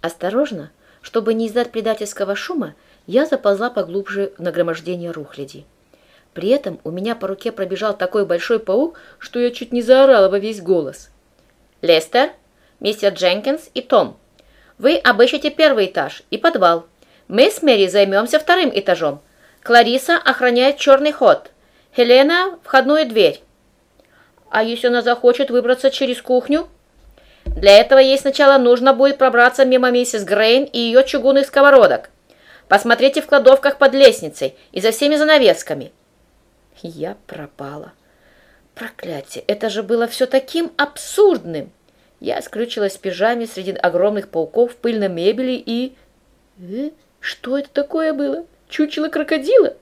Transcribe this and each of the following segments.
Осторожно, чтобы не издать предательского шума, я заползла поглубже в нагромождение рухляди. При этом у меня по руке пробежал такой большой паук, что я чуть не заорала во весь голос. «Лестер, мистер Дженкинс и Том, вы обыщите первый этаж и подвал. Мы с Мэри займемся вторым этажом. Клариса охраняет черный ход. Хелена – входную дверь. А если она захочет выбраться через кухню? Для этого ей сначала нужно будет пробраться мимо миссис Грейн и ее чугунных сковородок. Посмотрите в кладовках под лестницей и за всеми занавесками. Я пропала. Проклятие, это же было все таким абсурдным. Я скрючилась в пижаме среди огромных пауков, пыльной мебели и... Э? Что это такое было? Чучело крокодила?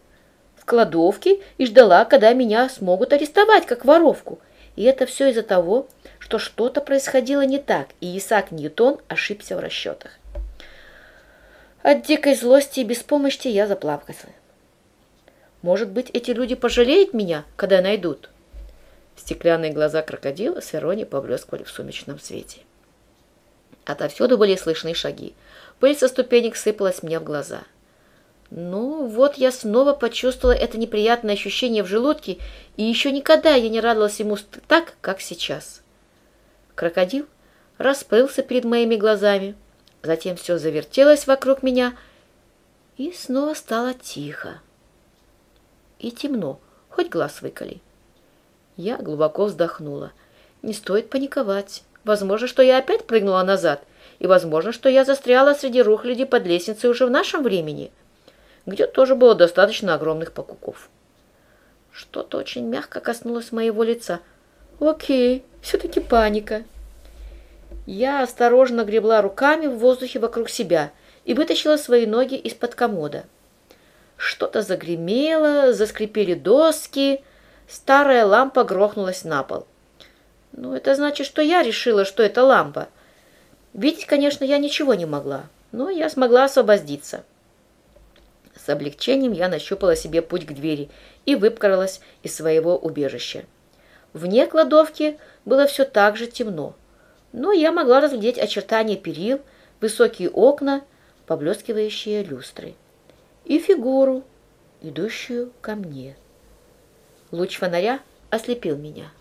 В кладовке и ждала, когда меня смогут арестовать, как воровку. И это все из-за того, что что-то происходило не так, и Исаак Ньютон ошибся в расчетах. От дикой злости и беспомощи я заплакалась. Может быть, эти люди пожалеют меня, когда найдут? Стеклянные глаза крокодила с иронией поблескивали в сумеречном свете. Отовсюду были слышны шаги. Пыль со ступенек сыпалась мне в глаза. Ну, вот я снова почувствовала это неприятное ощущение в желудке, и еще никогда я не радовалась ему так, как сейчас. Крокодил расплылся перед моими глазами, затем все завертелось вокруг меня, и снова стало тихо. И темно, хоть глаз выколи. Я глубоко вздохнула. Не стоит паниковать. Возможно, что я опять прыгнула назад, и возможно, что я застряла среди рухляди под лестницей уже в нашем времени, где тоже было достаточно огромных пауков. Что-то очень мягко коснулось моего лица. Окей, все-таки паника. Я осторожно гребла руками в воздухе вокруг себя и вытащила свои ноги из-под комода. Что-то загремело, заскрипели доски, старая лампа грохнулась на пол. Ну, это значит, что я решила, что это лампа. Видеть, конечно, я ничего не могла, но я смогла освободиться. С облегчением я нащупала себе путь к двери и выпкралась из своего убежища. Вне кладовки было все так же темно, но я могла разглядеть очертания перил, высокие окна, поблескивающие люстры и фигуру, идущую ко мне. Луч фонаря ослепил меня.